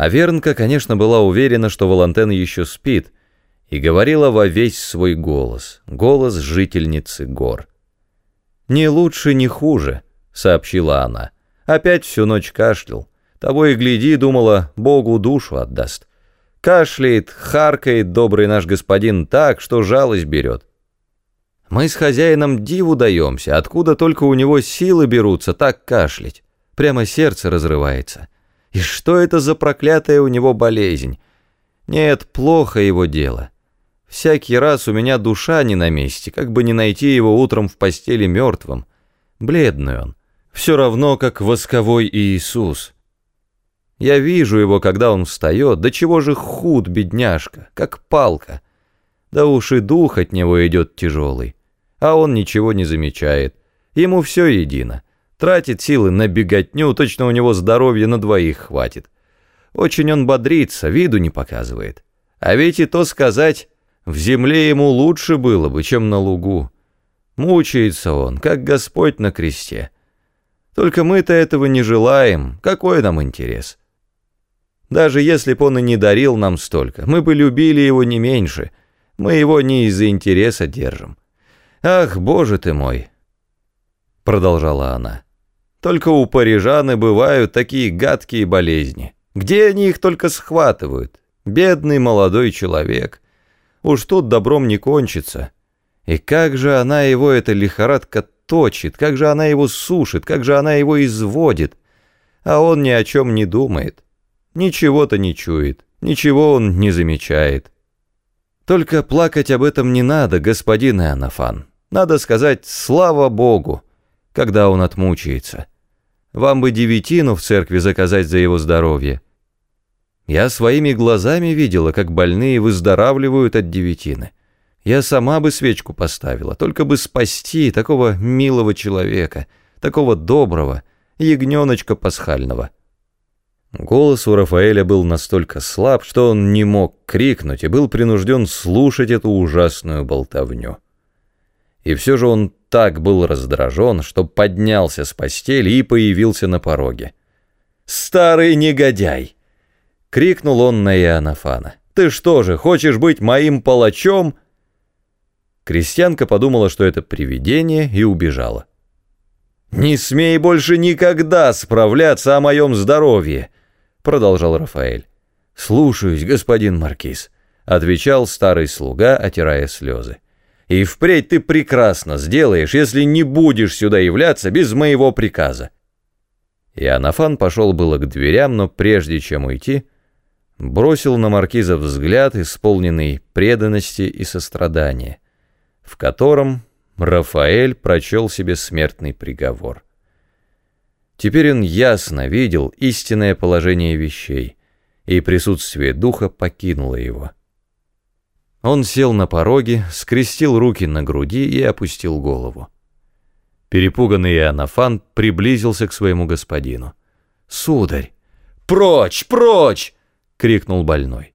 А Вернка, конечно, была уверена, что Валантен еще спит, и говорила во весь свой голос, голос жительницы гор. «Не лучше, не хуже», — сообщила она. Опять всю ночь кашлял. Того и гляди, думала, Богу душу отдаст. Кашляет, харкает добрый наш господин так, что жалость берет. Мы с хозяином диву даемся, откуда только у него силы берутся так кашлять. Прямо сердце разрывается. И что это за проклятая у него болезнь? Нет, плохо его дело. Всякий раз у меня душа не на месте, как бы не найти его утром в постели мертвым. Бледный он. Все равно, как восковой Иисус. Я вижу его, когда он встает, да чего же худ, бедняжка, как палка. Да уж и дух от него идет тяжелый. А он ничего не замечает. Ему все едино. Тратит силы на беготню, точно у него здоровья на двоих хватит. Очень он бодрится, виду не показывает. А ведь и то сказать, в земле ему лучше было бы, чем на лугу. Мучается он, как Господь на кресте. Только мы-то этого не желаем, какой нам интерес? Даже если б он и не дарил нам столько, мы бы любили его не меньше. Мы его не из-за интереса держим. Ах, боже ты мой!» Продолжала она. «Только у парижан и бывают такие гадкие болезни. Где они их только схватывают? Бедный молодой человек. Уж тут добром не кончится. И как же она его, эта лихорадка, точит, как же она его сушит, как же она его изводит. А он ни о чем не думает. Ничего-то не чует, ничего он не замечает. Только плакать об этом не надо, господин Иоаннафан. Надо сказать «слава Богу», когда он отмучается. Вам бы девятину в церкви заказать за его здоровье. Я своими глазами видела, как больные выздоравливают от девятины. Я сама бы свечку поставила, только бы спасти такого милого человека, такого доброго, ягненочка пасхального. Голос у Рафаэля был настолько слаб, что он не мог крикнуть и был принужден слушать эту ужасную болтовню. И все же он так был раздражен, что поднялся с постели и появился на пороге. «Старый негодяй!» — крикнул он на Иоаннафана. «Ты что же, хочешь быть моим палачом?» Крестьянка подумала, что это привидение, и убежала. «Не смей больше никогда справляться о моем здоровье!» — продолжал Рафаэль. «Слушаюсь, господин Маркиз», — отвечал старый слуга, отирая слезы. «И впредь ты прекрасно сделаешь, если не будешь сюда являться без моего приказа». И Анафан пошел было к дверям, но прежде чем уйти, бросил на Маркиза взгляд, исполненный преданности и сострадания, в котором Рафаэль прочел себе смертный приговор. Теперь он ясно видел истинное положение вещей, и присутствие духа покинуло его. Он сел на пороге, скрестил руки на груди и опустил голову. Перепуганный Иоаннафан приблизился к своему господину. «Сударь! Прочь, прочь!» — крикнул больной.